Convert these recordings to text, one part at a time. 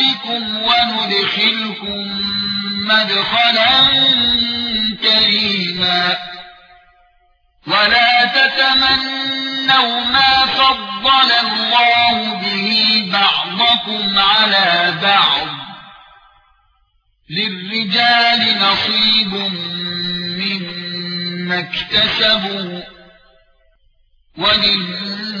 سيئاتكم وندخلكم مدخلا كريما ولا تتمنوا ما فضل الله به بعضكم على بعض للرجال نصيب مما اكتسبوا وللنساء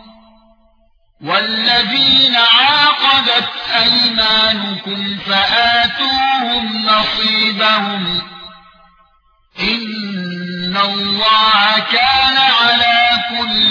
والذين عاقدت أيمانكم فآتوهم نصيبهم. إن الله كان على كل